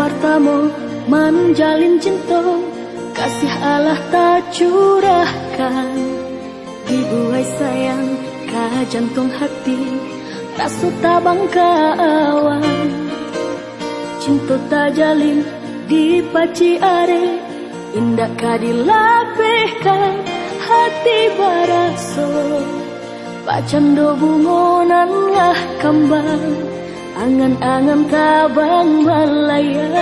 pertama menjalin cinta Kasih Allah tak curahkan. Dibuai sayang ka jantung hati Rasu tabang ka awan Cinta tak jalin di paci are Indah ka dilapehkan hati baraso Pacando bungonan lah kembang Angan-angan tabang malaya.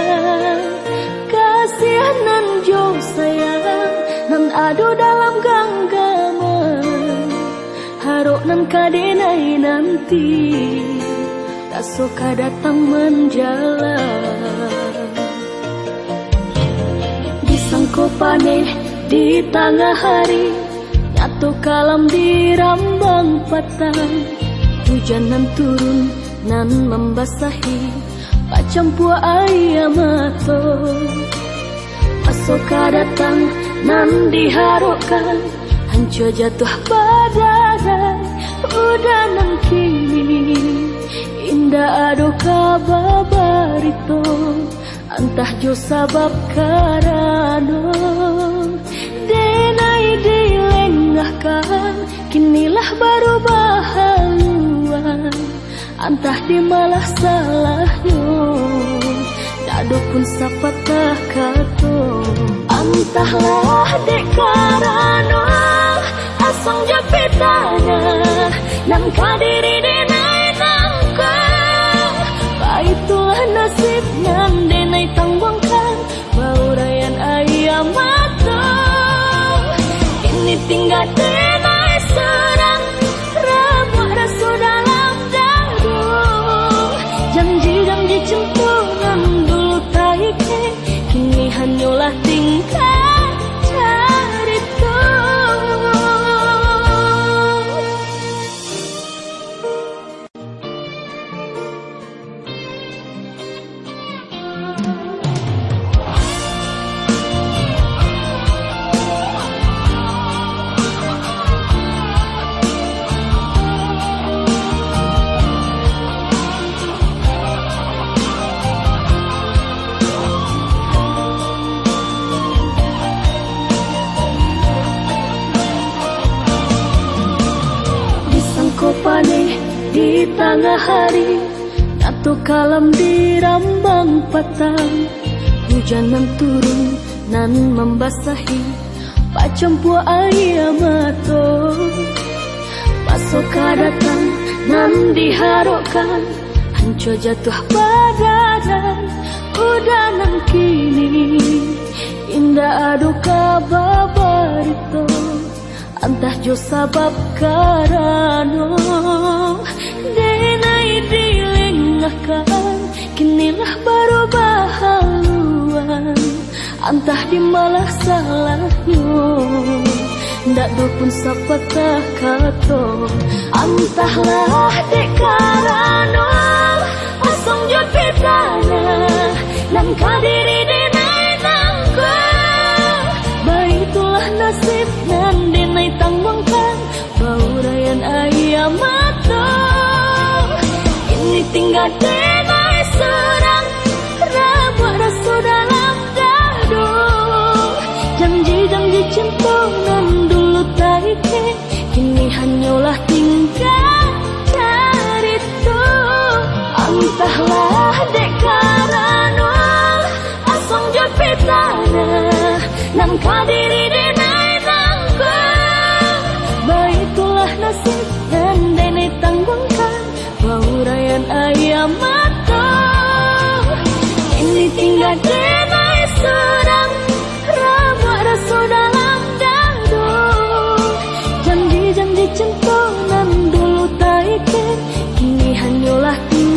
Kasihanan jo sayang Nan adu dalam genggaman Harok nan kadenai nanti Tak suka datang menjalan Disangko di tengah hari Nyatu kalam di rambang patang. Hujanan turun nan membasahi ayam mato Masoka datang nan diharapkan Hancur jatuh badan Udah nan kini. Indah ado kababarito Antah jo sabab karano Antah di malah salahnya Dado pun sapatah kato Antahlah dek karano Asong japitana Nan kadiri denai nangka. Baitulah nasib nan denai tanggungkan Paneh di tengah hari Nato kalam di rambang patang Hujanan turun nan membasahi Pacampu ayam mato Pasoka datang nan diharapkan Hancur jatuh badan Udah nan kini Indah adu kababarito Antah jo sabab karano Denai dilengahkan Kinilah baru bahaluan Antah di malah salahnya Ndak do pun sapatah kato Antahlah dek nan dulu taike Kini hanyalah tinggal cerita dek karano Asong kadiri denai falar com